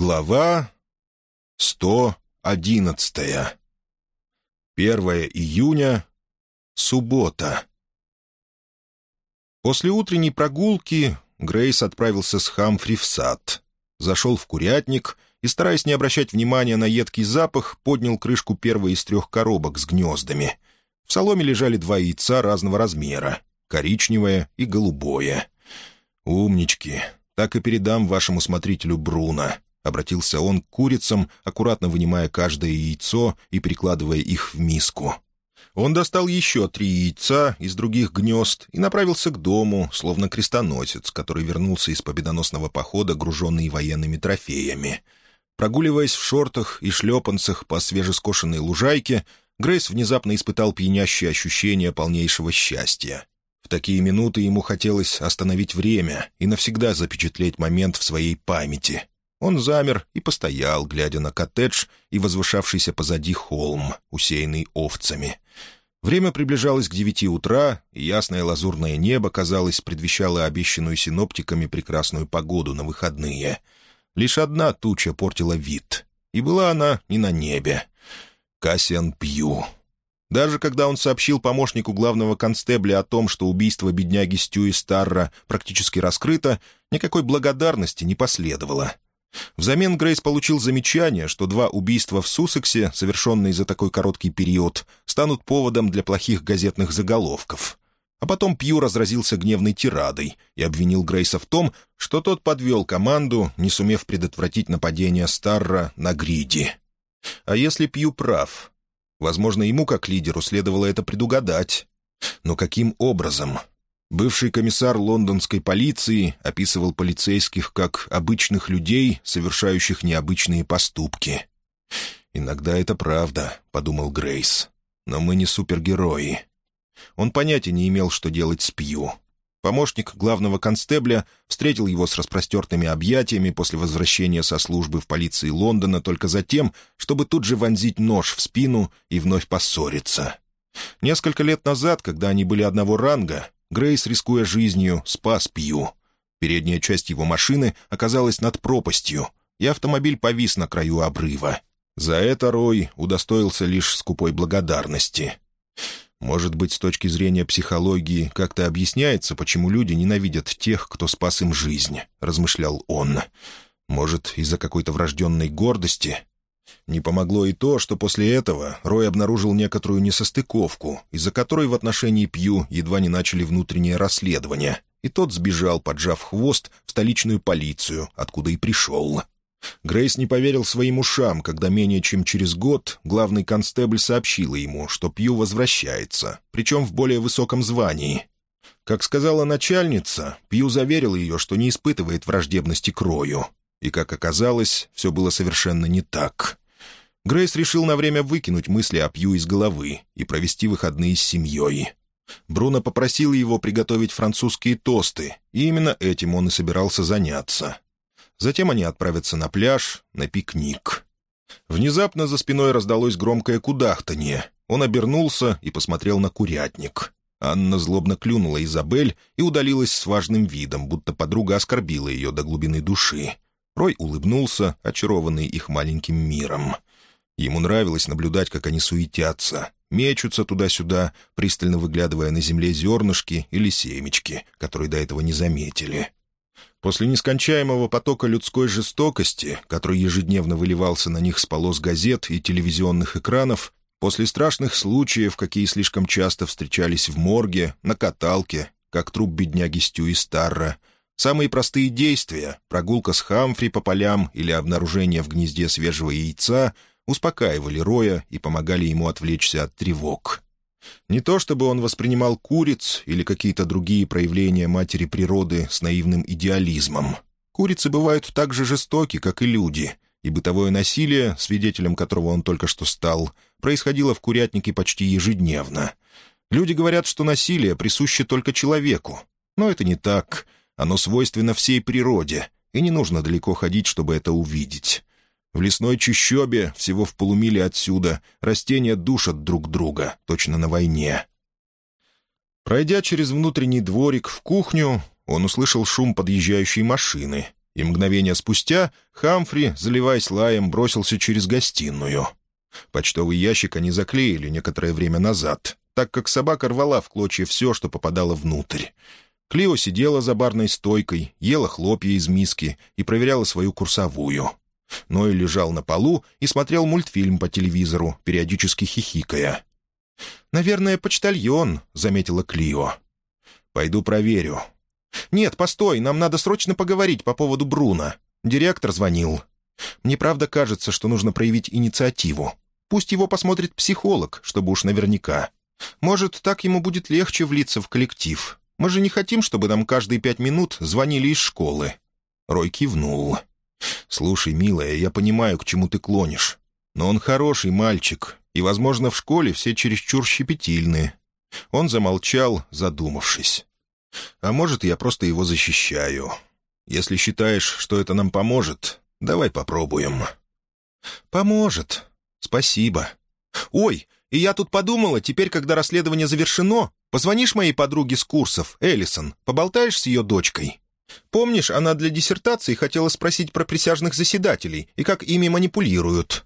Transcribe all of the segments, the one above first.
Глава 111. 1 июня. Суббота. После утренней прогулки Грейс отправился с Хамфри в сад. Зашел в курятник и, стараясь не обращать внимания на едкий запах, поднял крышку первой из трех коробок с гнездами. В соломе лежали два яйца разного размера — коричневое и голубое. «Умнички! Так и передам вашему смотрителю Бруно», — обратился он к курицам, аккуратно вынимая каждое яйцо и перекладывая их в миску. Он достал еще три яйца из других гнезд и направился к дому, словно крестоносец, который вернулся из победоносного похода, груженный военными трофеями. Прогуливаясь в шортах и шлепанцах по свежескошенной лужайке, Грейс внезапно испытал пьянящее ощущение полнейшего счастья. В такие минуты ему хотелось остановить время и навсегда запечатлеть момент в своей памяти — он замер и постоял, глядя на коттедж и возвышавшийся позади холм, усеянный овцами. Время приближалось к девяти утра, и ясное лазурное небо, казалось, предвещало обещанную синоптиками прекрасную погоду на выходные. Лишь одна туча портила вид, и была она не на небе. Кассиан Пью. Даже когда он сообщил помощнику главного констебля о том, что убийство бедняги Стюи Старра практически раскрыто, никакой благодарности не последовало — Взамен Грейс получил замечание, что два убийства в Суссексе, совершенные за такой короткий период, станут поводом для плохих газетных заголовков. А потом Пью разразился гневной тирадой и обвинил Грейса в том, что тот подвел команду, не сумев предотвратить нападение Старра на Гриди. А если Пью прав? Возможно, ему, как лидеру, следовало это предугадать. Но каким образом? Бывший комиссар лондонской полиции описывал полицейских как обычных людей, совершающих необычные поступки. «Иногда это правда», — подумал Грейс. «Но мы не супергерои». Он понятия не имел, что делать с Пью. Помощник главного констебля встретил его с распростертыми объятиями после возвращения со службы в полиции Лондона только за тем, чтобы тут же вонзить нож в спину и вновь поссориться. Несколько лет назад, когда они были одного ранга, Грейс, рискуя жизнью, спас Пью. Передняя часть его машины оказалась над пропастью, и автомобиль повис на краю обрыва. За это Рой удостоился лишь скупой благодарности. Может быть, с точки зрения психологии как-то объясняется, почему люди ненавидят тех, кто спас им жизнь, — размышлял он. Может, из-за какой-то врожденной гордости? Не помогло и то, что после этого Рой обнаружил некоторую несостыковку, из-за которой в отношении Пью едва не начали внутреннее расследование, и тот сбежал, поджав хвост, в столичную полицию, откуда и пришел. Грейс не поверил своим ушам, когда менее чем через год главный констебль сообщила ему, что Пью возвращается, причем в более высоком звании. Как сказала начальница, Пью заверил ее, что не испытывает враждебности к Рою, и, как оказалось, все было совершенно не так. Грейс решил на время выкинуть мысли о Пью из головы и провести выходные с семьей. Бруно попросил его приготовить французские тосты, и именно этим он и собирался заняться. Затем они отправятся на пляж, на пикник. Внезапно за спиной раздалось громкое кудахтанье. Он обернулся и посмотрел на курятник. Анна злобно клюнула Изабель и удалилась с важным видом, будто подруга оскорбила ее до глубины души. Рой улыбнулся, очарованный их маленьким миром. Ему нравилось наблюдать, как они суетятся, мечутся туда-сюда, пристально выглядывая на земле зернышки или семечки, которые до этого не заметили. После нескончаемого потока людской жестокости, который ежедневно выливался на них с полос газет и телевизионных экранов, после страшных случаев, какие слишком часто встречались в морге, на каталке, как труп бедняги Стюи Старра, Самые простые действия — прогулка с Хамфри по полям или обнаружение в гнезде свежего яйца — успокаивали Роя и помогали ему отвлечься от тревог. Не то чтобы он воспринимал куриц или какие-то другие проявления матери природы с наивным идеализмом. Курицы бывают так же жестоки, как и люди, и бытовое насилие, свидетелем которого он только что стал, происходило в курятнике почти ежедневно. Люди говорят, что насилие присуще только человеку, но это не так — оно свойственно всей природе, и не нужно далеко ходить, чтобы это увидеть. В лесной чащобе, всего в полумиле отсюда, растения душат друг друга, точно на войне. Пройдя через внутренний дворик в кухню, он услышал шум подъезжающей машины И мгновение спустя Хамфри, заливаясь лаем, бросился через гостиную. Почтовый ящик они заклеили некоторое время назад, так как собака рвала в клочья все, что попадало внутрь. Клио сидела за барной стойкой, ела хлопья из миски и проверяла свою курсовую. Ной лежал на полу и смотрел мультфильм по телевизору, периодически хихикая. «Наверное, почтальон», — заметила Клио. «Пойду проверю». «Нет, постой, нам надо срочно поговорить по поводу Бруна. Директор звонил. Мне правда кажется, что нужно проявить инициативу. Пусть его посмотрит психолог, чтобы уж наверняка. Может, так ему будет легче влиться в коллектив. Мы же не хотим, чтобы нам каждые пять минут звонили из школы». Рой кивнул. «Слушай, милая, я понимаю, к чему ты клонишь. Но он хороший мальчик, и, возможно, в школе все чересчур щепетильны». Он замолчал, задумавшись. «А может, я просто его защищаю. Если считаешь, что это нам поможет, давай попробуем». «Поможет. Спасибо. Ой, и я тут подумала, теперь, когда расследование завершено, позвонишь моей подруге с курсов, Эллисон, поболтаешь с ее дочкой. Помнишь, она для диссертации хотела спросить про присяжных заседателей и как ими манипулируют?»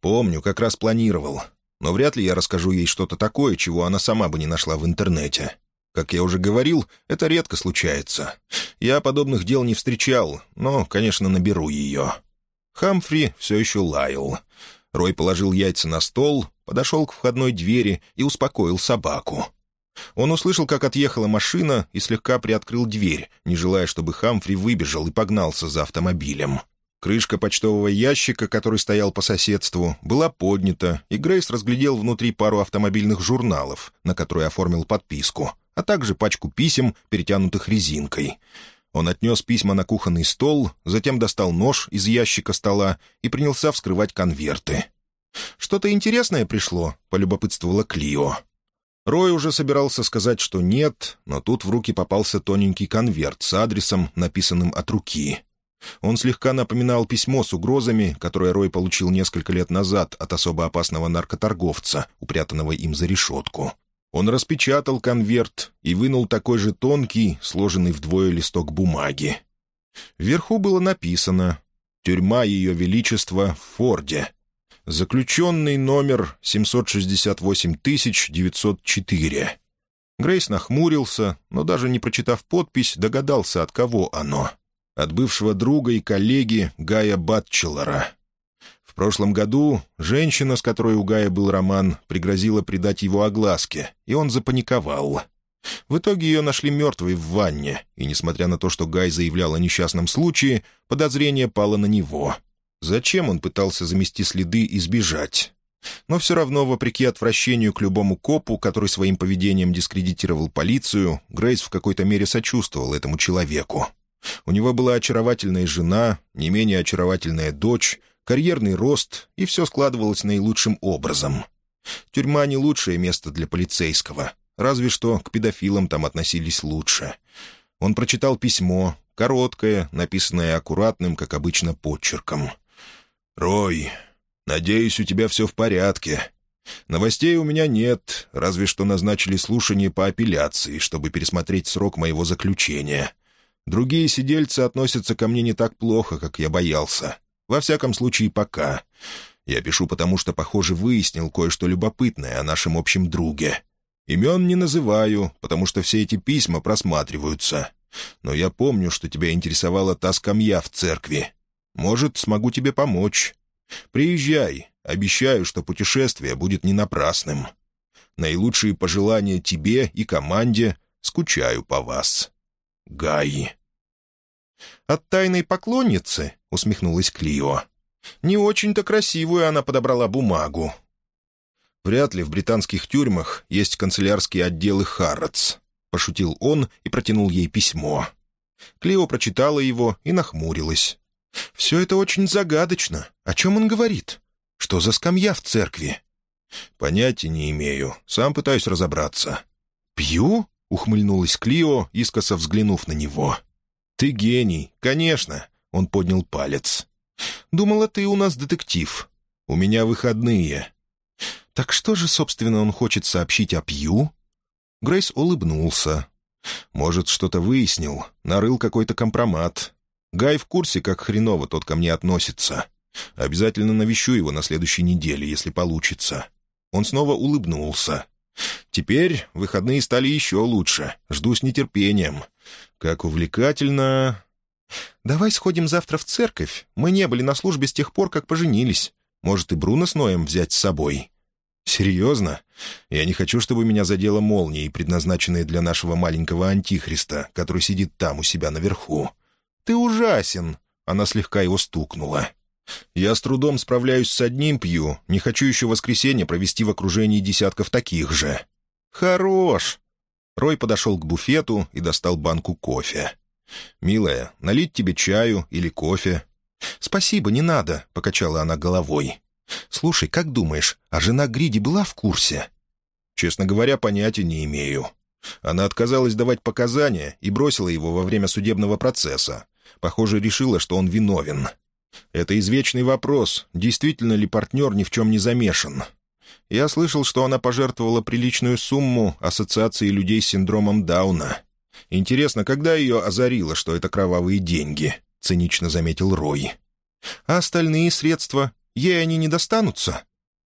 «Помню, как раз планировал. Но вряд ли я расскажу ей что-то такое, чего она сама бы не нашла в интернете. Как я уже говорил, это редко случается. Я подобных дел не встречал, но, конечно, наберу ее». Хамфри все еще лаял. Рой положил яйца на стол, подошел к входной двери и успокоил собаку. Он услышал, как отъехала машина, и слегка приоткрыл дверь, не желая, чтобы Хамфри выбежал и погнался за автомобилем. Крышка почтового ящика, который стоял по соседству, была поднята, и Грейс разглядел внутри пару автомобильных журналов, на которые оформил подписку, а также пачку писем, перетянутых резинкой. Он отнес письма на кухонный стол, затем достал нож из ящика стола и принялся вскрывать конверты. «Что-то интересное пришло», — полюбопытствовала Клио. Рой уже собирался сказать, что нет, но тут в руки попался тоненький конверт с адресом, написанным от руки. Он слегка напоминал письмо с угрозами, которое Рой получил несколько лет назад от особо опасного наркоторговца, упрятанного им за решетку. Он распечатал конверт и вынул такой же тонкий, сложенный вдвое листок бумаги. Вверху было написано «Тюрьма Ее Величества в Форде». Заключенный номер 768904. Грейс нахмурился, но даже не прочитав подпись, догадался, от кого оно. От бывшего друга и коллеги Гая Батчелора. В прошлом году женщина, с которой у Гая был роман, пригрозила предать его огласке, и он запаниковал. В итоге ее нашли мертвой в ванне, и, несмотря на то, что Гай заявлял о несчастном случае, подозрение пало на него — Зачем он пытался замести следы и сбежать? Но все равно, вопреки отвращению к любому копу, который своим поведением дискредитировал полицию, Грейс в какой-то мере сочувствовал этому человеку. У него была очаровательная жена, не менее очаровательная дочь, карьерный рост, и все складывалось наилучшим образом. Тюрьма не лучшее место для полицейского, разве что к педофилам там относились лучше. Он прочитал письмо, короткое, написанное аккуратным, как обычно, почерком — «Рой, надеюсь, у тебя все в порядке. Новостей у меня нет, разве что назначили слушание по апелляции, чтобы пересмотреть срок моего заключения. Другие сидельцы относятся ко мне не так плохо, как я боялся. Во всяком случае, пока. Я пишу потому, что, похоже, выяснил кое-что любопытное о нашем общем друге. Имен не называю, потому что все эти письма просматриваются. Но я помню, что тебя интересовала та скамья в церкви. Может, смогу тебе помочь. Приезжай. Обещаю, что путешествие будет не напрасным. Наилучшие пожелания тебе и команде. Скучаю по вас. Гай. «От тайной поклонницы?» — усмехнулась Клио. «Не очень-то красивую она подобрала бумагу». «Вряд ли в британских тюрьмах есть канцелярские отделы Харротс», — пошутил он и протянул ей письмо. Клио прочитала его и нахмурилась. «Все это очень загадочно. О чем он говорит? Что за скамья в церкви?» «Понятия не имею. Сам пытаюсь разобраться». «Пью?» — ухмыльнулась Клио, искоса взглянув на него. «Ты гений, конечно», — он поднял палец. «Думала, ты у нас детектив. У меня выходные». «Так что же, собственно, он хочет сообщить о Пью?» Грейс улыбнулся. «Может, что-то выяснил, нарыл какой-то компромат. Гай в курсе, как хреново тот ко мне относится. Обязательно навещу его на следующей неделе, если получится». Он снова улыбнулся. «Теперь выходные стали еще лучше. Жду с нетерпением. Как увлекательно...» «Давай сходим завтра в церковь. Мы не были на службе с тех пор, как поженились. Может, и Бруно с Ноем взять с собой?» «Серьезно? Я не хочу, чтобы меня задело молнией, предназначенные для нашего маленького антихриста, который сидит там у себя наверху. Ты ужасен!» Она слегка его стукнула. Я с трудом справляюсь с одним пью, не хочу еще воскресенье провести в окружении десятков таких же». «Хорош!» Рой подошел к буфету и достал банку кофе. «Милая, налить тебе чаю или кофе?» «Спасибо, не надо», — покачала она головой. «Слушай, как думаешь, а жена Гриди была в курсе?» «Честно говоря, понятия не имею. Она отказалась давать показания и бросила его во время судебного процесса. Похоже, решила, что он виновен. Это извечный вопрос, действительно ли партнер ни в чем не замешан. Я слышал, что она пожертвовала приличную сумму Ассоциации людей с синдромом Дауна. Интересно, когда ее озарило, что это кровавые деньги? — цинично заметил Рой. «А остальные средства? Ей они не достанутся?»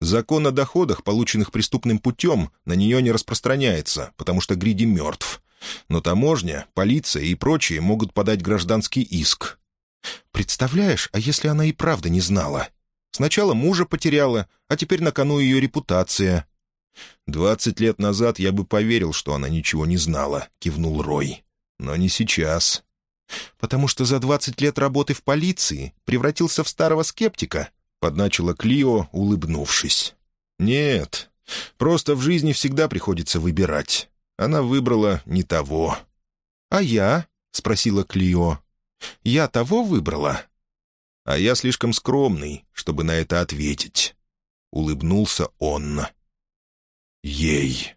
«Закон о доходах, полученных преступным путем, на нее не распространяется, потому что Гриди мертв. Но таможня, полиция и прочие могут подать гражданский иск. Представляешь, а если она и правда не знала? Сначала мужа потеряла, а теперь на кону ее репутация. «Двадцать лет назад я бы поверил, что она ничего не знала», — кивнул Рой. «Но не сейчас». «Потому что за двадцать лет работы в полиции превратился в старого скептика», — подначила Клио, улыбнувшись. «Нет, просто в жизни всегда приходится выбирать. Она выбрала не того». «А я?» — спросила Клио. Я того выбрала?» «А я слишком скромный, чтобы на это ответить», — улыбнулся он. «Ей».